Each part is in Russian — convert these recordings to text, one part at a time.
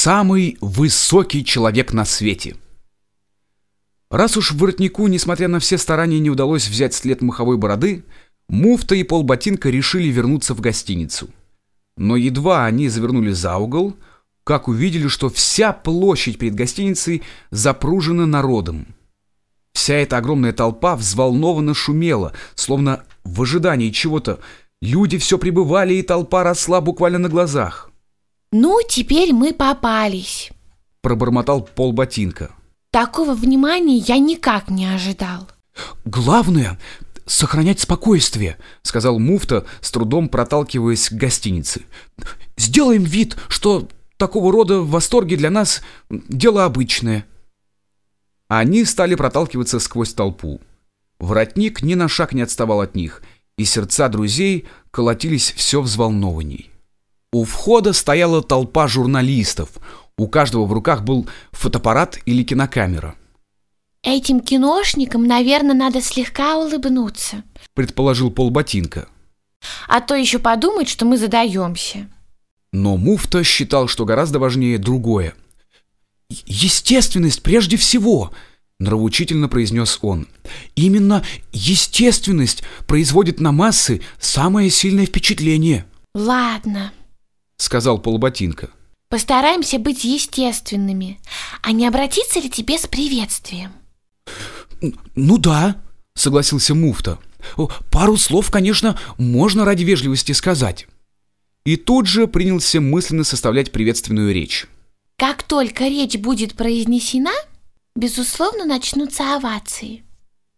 самый высокий человек на свете. Раз уж воротнику, несмотря на все старания, не удалось взять след маховой бороды, муфта и полботинка решили вернуться в гостиницу. Но едва они завернули за угол, как увидели, что вся площадь перед гостиницей запружена народом. Вся эта огромная толпа взволнованно шумела, словно в ожидании чего-то. Люди все прибывали, и толпа росла буквально на глазах. «Ну, теперь мы попались», — пробормотал Пол Ботинка. «Такого внимания я никак не ожидал». «Главное — сохранять спокойствие», — сказал муфта, с трудом проталкиваясь к гостинице. «Сделаем вид, что такого рода восторги для нас — дело обычное». Они стали проталкиваться сквозь толпу. Воротник ни на шаг не отставал от них, и сердца друзей колотились все взволнованней. У входа стояла толпа журналистов. У каждого в руках был фотоаппарат или кинокамера. Этим киношникам, наверное, надо слегка улыбнуться, предположил полботинка. А то еще подумать, что мы задаемся. Но муфта считал, что гораздо важнее другое. «Естественность прежде всего!» — нравоучительно произнес он. «Именно естественность производит на массы самое сильное впечатление». «Ладно», сказал полботинка. Постараемся быть естественными. А не обратиться ли тебе с приветствием? Ну да, согласился муфта. Пару слов, конечно, можно ради вежливости сказать. И тут же принялся мысленно составлять приветственную речь. Как только речь будет произнесена, безусловно, начнутся овации,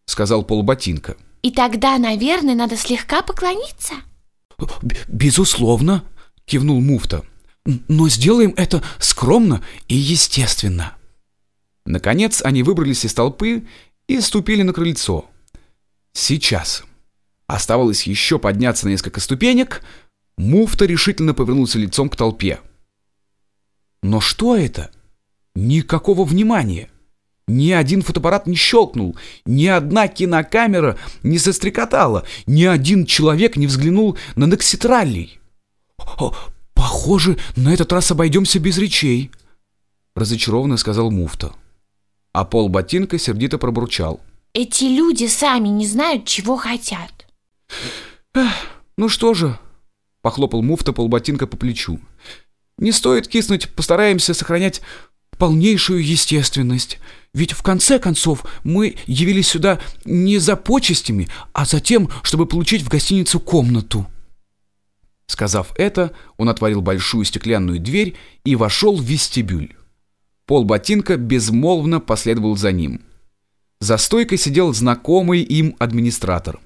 сказал полботинка. И тогда, наверное, надо слегка поклониться. Безусловно, кивнул муфта. Но сделаем это скромно и естественно. Наконец они выбрались из толпы и ступили на крыльцо. Сейчас. Оставалось еще подняться на несколько ступенек. Муфта решительно повернулся лицом к толпе. Но что это? Никакого внимания. Ни один фотоаппарат не щелкнул, ни одна кинокамера не сострекотала, ни один человек не взглянул на Некситраллий. «Похоже, на этот раз обойдемся без речей», — разочарованно сказал муфта. А пол ботинка сердито пробурчал. «Эти люди сами не знают, чего хотят». «Ну что же», — похлопал муфта полботинка по плечу. «Не стоит киснуть, постараемся сохранять полнейшую естественность. Ведь в конце концов мы явились сюда не за почестями, а за тем, чтобы получить в гостиницу комнату». Сказав это, он отворил большую стеклянную дверь и вошел в вестибюль. Пол ботинка безмолвно последовал за ним. За стойкой сидел знакомый им администратор.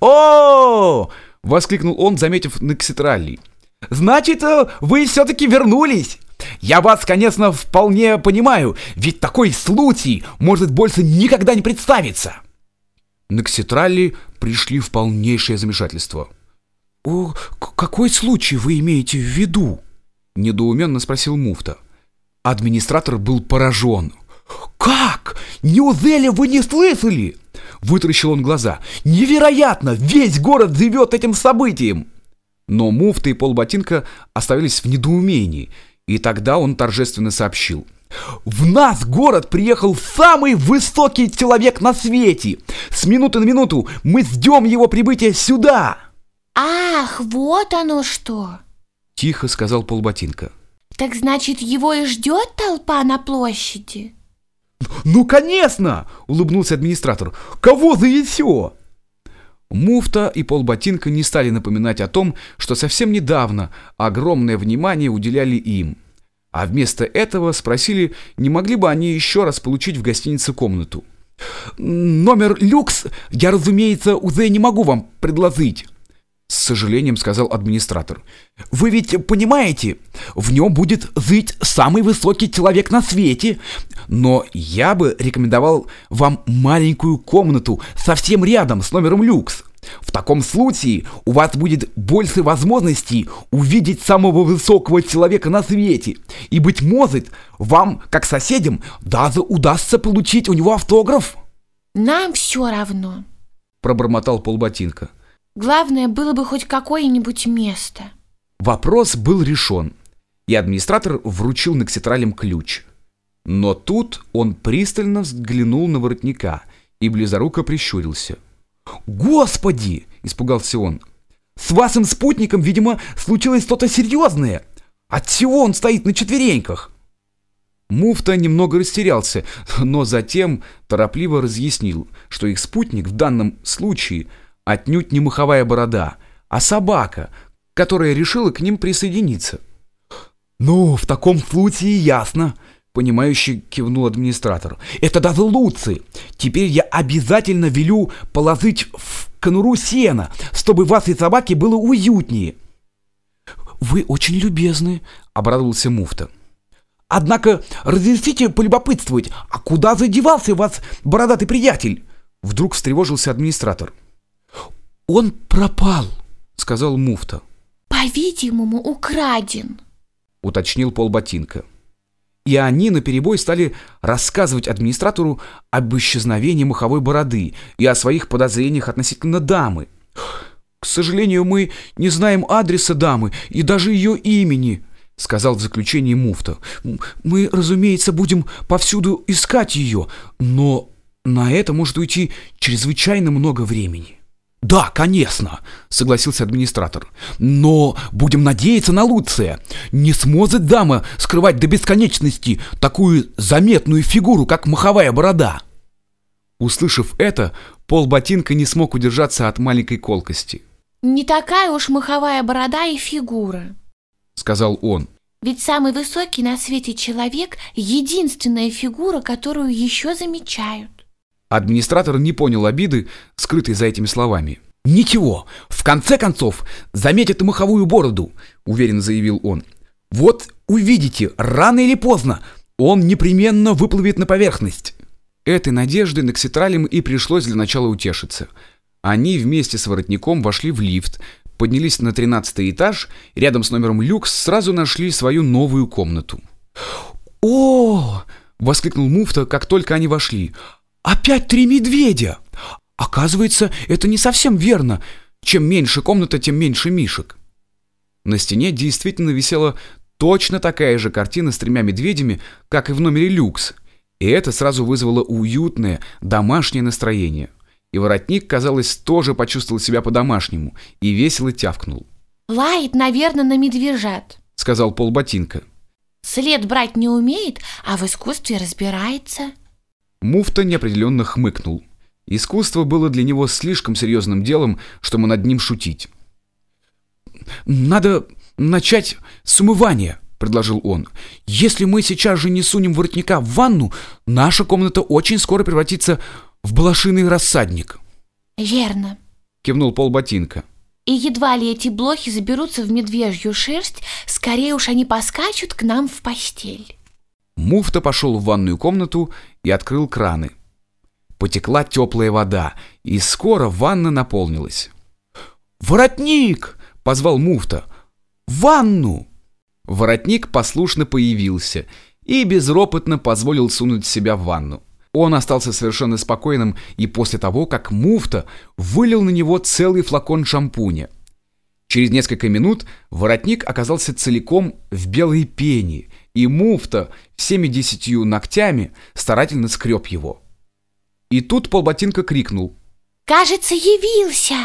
«О!» — воскликнул он, заметив Некситралли. «Значит, э, вы все-таки вернулись! Я вас, конечно, вполне понимаю, ведь такой случай может больше никогда не представиться!» Некситралли пришли в полнейшее замешательство — «О, какой случай вы имеете в виду?» — недоуменно спросил муфта. Администратор был поражен. «Как? Неужели вы не слышали?» Вытаращил он глаза. «Невероятно! Весь город живет этим событием!» Но муфта и полботинка оставались в недоумении, и тогда он торжественно сообщил. В нас город приехал самый высокий человек на свете. С минуты на минуту мы ждем его прибытия сюда. «Ах, вот оно что!» — тихо сказал полботинка. «Так значит, его и ждет толпа на площади?» «Ну, конечно!» — улыбнулся администратор. «Кого за еще?» Муфта и полботинка не стали напоминать о том, что совсем недавно огромное внимание уделяли им. А вместо этого спросили, не могли бы они еще раз получить в гостинице комнату. «Номер люкс я, разумеется, уже не могу вам предложить», с сожалением сказал администратор. «Вы ведь понимаете, в нем будет жить самый высокий человек на свете, но я бы рекомендовал вам маленькую комнату совсем рядом с номером люкс. В таком случае у вас будет больше возможностей увидеть самого высокого человека на свете, и, быть может, вам, как соседям, даже удастся получить у него автограф». «Нам все равно», — пробормотал полботинка. Главное, было бы хоть какое-нибудь место. Вопрос был решен. и администратор вручил Нокситралем ключ. Но тут он пристально взглянул на воротника и близоруко прищурился. «Господи!» — испугался он. «С вашим спутником, видимо, случилось что-то серьезное. Отчего он стоит на четвереньках?» Муфта немного растерялся, но затем торопливо разъяснил, что их спутник в данном случае отнюдь не маховая борода, а собака, которая решила к ним присоединиться. «Ну, в таком случае ясно», — понимающе кивнул администратор. «Это даже лучше. Теперь я обязательно велю положить в конуру сена, чтобы вашей собаке было уютнее». «Вы очень любезны», — обрадовался муфта. «Однако разрешите полюбопытствовать, а куда задевался вас бородатый приятель?» Вдруг встревожился администратор. «Он пропал», — сказал муфта. По-видимому, украден уточнил полботинка. И они наперебой стали рассказывать администратору об исчезновении маховой бороды и о своих подозрениях относительно дамы. «К сожалению, мы не знаем адреса дамы и даже ее имени», — сказал в заключении муфта. «Мы, разумеется, будем повсюду искать ее, но на это может уйти чрезвычайно много времени». «Да, конечно», — согласился администратор. «Но будем надеяться на лучшее. Не сможет дама скрывать до бесконечности такую заметную фигуру, как маховая борода». Услышав это, Пол Ботинка не смог удержаться от маленькой колкости. «Не такая уж маховая борода и фигура», — сказал он. «Ведь самый высокий на свете человек — единственная фигура, которую еще замечают». Администратор не понял обиды, скрытой за этими словами. «Ничего, в конце концов, заметит и маховую бороду», — уверенно заявил он. «Вот увидите, рано или поздно он непременно выплывет на поверхность». Этой надеждой Нокситралем и пришлось для начала утешиться. Они вместе с воротником вошли в лифт, поднялись на тринадцатый этаж, и рядом с номером люкс сразу нашли свою новую комнату. «О!» — воскликнул муфта, как только они вошли. Опять три медведя! Оказывается, это не совсем верно. Чем меньше комната, тем меньше мишек. На стене действительно висела точно такая же картина с тремя медведями, как и в номере люкс. И это сразу вызвало уютное, домашнее настроение. И воротник, казалось, тоже почувствовал себя по-домашнему и весело тявкнул. «Лает, наверное, на медвежат», — сказал полботинка. «След брать не умеет, а в искусстве разбирается». Муфта неопределенно хмыкнул. Искусство было для него слишком серьезным делом, чтобы над ним шутить. «Надо начать с умывания», — предложил он. «Если мы сейчас же не сунем воротника в ванну, наша комната очень скоро превратится в балашиный рассадник». «Верно», — кивнул полботинка. «И едва ли эти блохи заберутся в медвежью шерсть, скорее уж они поскачут к нам в постель». Муфта пошел в ванную комнату и открыл краны. Потекла теплая вода, и скоро ванна наполнилась. «Воротник!» — позвал муфта. «Ванну!» Воротник послушно появился и безропотно позволил сунуть себя в ванну. Он остался совершенно спокойным и после того, как муфта вылил на него целый флакон шампуня. Через несколько минут воротник оказался целиком в белой пене, и муфта всеми десятью ногтями старательно скреб его. И тут полботинка крикнул. «Кажется, явился!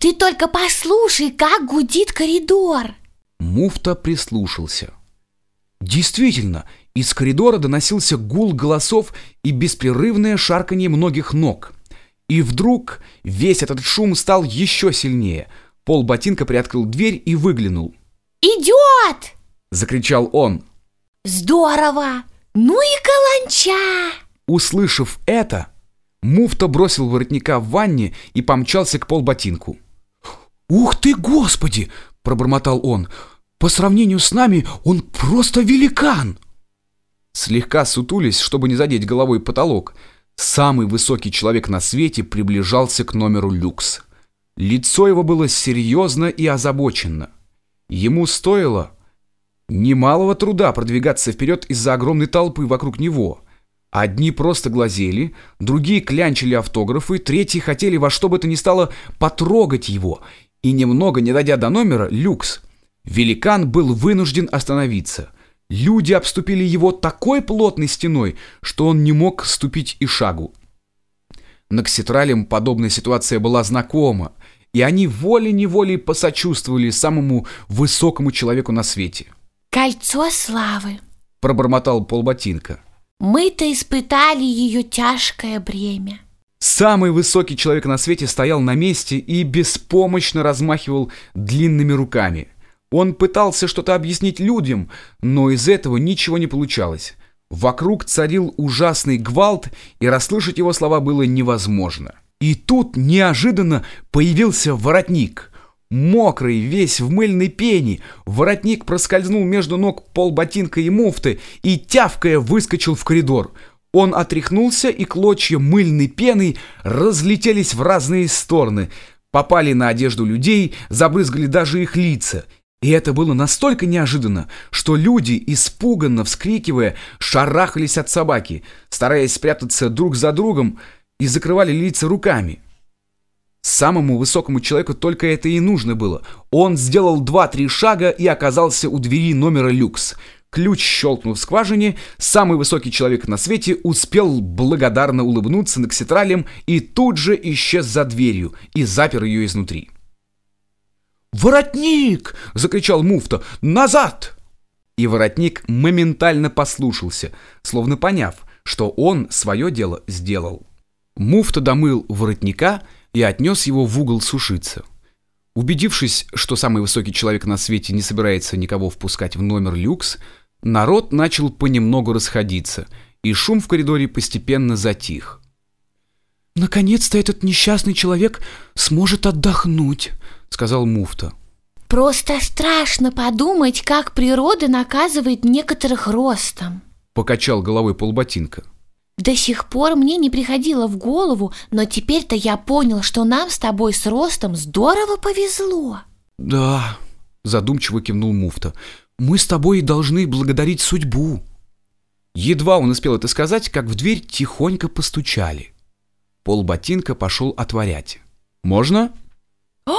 Ты только послушай, как гудит коридор!» Муфта прислушался. Действительно, из коридора доносился гул голосов и беспрерывное шарканье многих ног. И вдруг весь этот шум стал еще сильнее. Пол ботинка приоткрыл дверь и выглянул. «Идет!» — закричал он. Здорово! Ну и каланча! Услышав это, муфта бросил воротника в ванне и помчался к полботинку. «Ух ты, господи!» – пробормотал он. «По сравнению с нами он просто великан!» Слегка сутулись, чтобы не задеть головой потолок, самый высокий человек на свете приближался к номеру люкс. Лицо его было серьезно и озабоченно. Ему стоило немалого труда продвигаться вперед из-за огромной толпы вокруг него. Одни просто глазели, другие клянчили автографы, третьи хотели во что бы то ни стало потрогать его. И немного не дойдя до номера, Люкс Великан был вынужден остановиться. Люди обступили его такой плотной стеной, что он не мог ступить и шагу. Накситралям подобная ситуация была знакома, и они волей-неволей посочувствовали самому высокому человеку на свете. Кольцо славы. Пробормотал полботинка. Мы-то испытали ее тяжкое бремя. Самый высокий человек на свете стоял на месте и беспомощно размахивал длинными руками. Он пытался что-то объяснить людям, но из этого ничего не получалось. Вокруг царил ужасный гвалт, и расслышать его слова было невозможно. И тут неожиданно появился воротник. Мокрый, весь в мыльной пене, воротник проскользнул между ног полботинка и муфты и, тявкая, выскочил в коридор. Он отряхнулся, и клочья мыльной пены разлетелись в разные стороны, попали на одежду людей, забрызгали даже их лица. И это было настолько неожиданно, что люди, испуганно вскрикивая, шарахались от собаки, стараясь спрятаться друг за другом и закрывали лица руками. Самому высокому человеку только это и нужно было. Он сделал два-три шага и оказался у двери номера люкс. Ключ щелкнул в скважине, самый высокий человек на свете успел благодарно улыбнуться Нокситралем и тут же исчез за дверью и запер ее изнутри. «Воротник!» — закричал муфта. «Назад!» И воротник моментально послушался, словно поняв, что он свое дело сделал. Муфта домыл воротника и отнес его в угол сушиться. Убедившись, что самый высокий человек на свете не собирается никого впускать в номер люкс, народ начал понемногу расходиться, и шум в коридоре постепенно затих. «Наконец-то этот несчастный человек сможет отдохнуть», — сказал муфта. Просто страшно подумать, как природа наказывает некоторых ростом. Покачал головой полботинка. До сих пор мне не приходило в голову, но теперь-то я понял, что нам с тобой с ростом здорово повезло. Да, задумчиво кивнул муфта. Мы с тобой должны благодарить судьбу. Едва он успел это сказать, как в дверь тихонько постучали. Полботинка пошел отворять. «Можно?»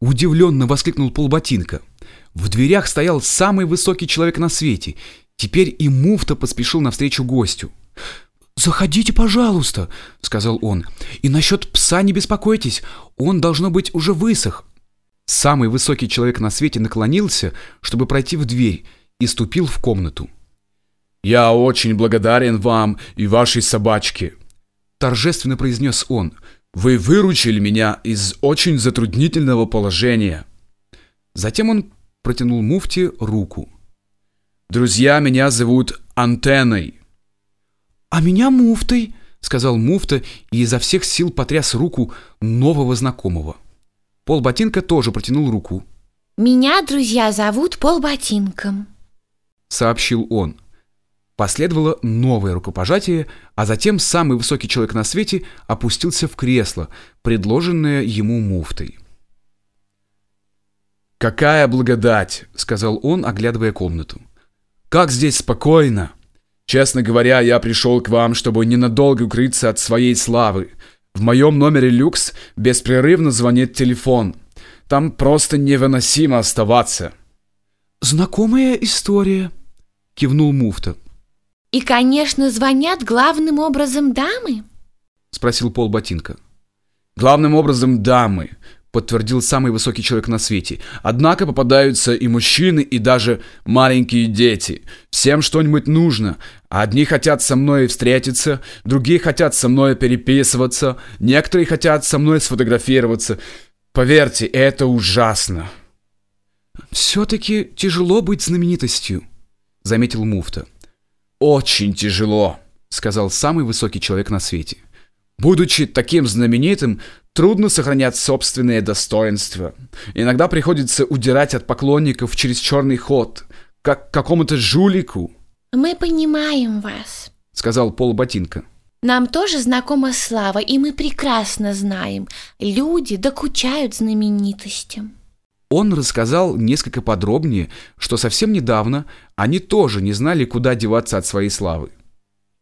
Удивленно воскликнул полботинка. В дверях стоял самый высокий человек на свете. Теперь и муфта поспешил навстречу гостю. «Заходите, пожалуйста», — сказал он. «И насчет пса не беспокойтесь, он, должно быть, уже высох». Самый высокий человек на свете наклонился, чтобы пройти в дверь, и ступил в комнату. «Я очень благодарен вам и вашей собачке», — торжественно произнес он. Вы выручили меня из очень затруднительного положения. Затем он протянул муфти руку. Друзья, меня зовут Антенной. А меня муфтой, сказал муфта и изо всех сил потряс руку нового знакомого. Пол ботинка тоже протянул руку. Меня, друзья, зовут Пол Ботинком, сообщил он. Последовало новое рукопожатие, а затем самый высокий человек на свете опустился в кресло, предложенное ему муфтой. «Какая благодать!» — сказал он, оглядывая комнату. «Как здесь спокойно! Честно говоря, я пришел к вам, чтобы ненадолго укрыться от своей славы. В моем номере люкс беспрерывно звонит телефон. Там просто невыносимо оставаться». «Знакомая история», — кивнул муфта. И, конечно, звонят главным образом дамы? Спросил Пол Ботинка. Главным образом дамы, подтвердил самый высокий человек на свете. Однако попадаются и мужчины, и даже маленькие дети. Всем что-нибудь нужно. Одни хотят со мной встретиться, другие хотят со мной переписываться, некоторые хотят со мной сфотографироваться. Поверьте, это ужасно. «Все-таки тяжело быть знаменитостью», — заметил муфта. «Очень тяжело», — сказал самый высокий человек на свете. «Будучи таким знаменитым, трудно сохранять собственное достоинство. Иногда приходится удирать от поклонников через черный ход, как какому-то жулику». «Мы понимаем вас», — сказал Пол Ботинка. Нам тоже знакома слава, и мы прекрасно знаем, люди докучают знаменитостям. Он рассказал несколько подробнее, что совсем недавно они тоже не знали, куда деваться от своей славы.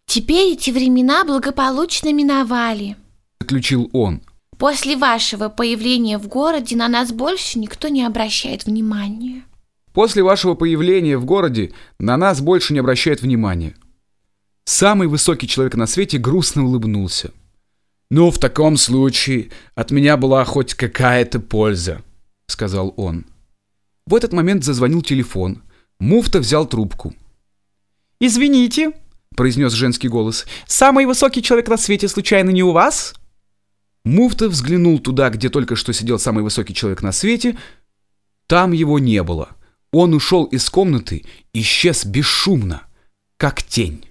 «Теперь эти времена благополучно миновали», — заключил он. После вашего появления в городе на нас больше никто не обращает внимания. После вашего появления в городе на нас больше не обращают внимания. Самый высокий человек на свете грустно улыбнулся. «Ну, в таком случае от меня была хоть какая-то польза», — сказал он. В этот момент зазвонил телефон. Муфта взял трубку. «Извините», — произнес женский голос, — «самый высокий человек на свете случайно не у вас?» Муфта взглянул туда, где только что сидел самый высокий человек на свете. Там его не было. Он ушел из комнаты, исчез бесшумно, как тень.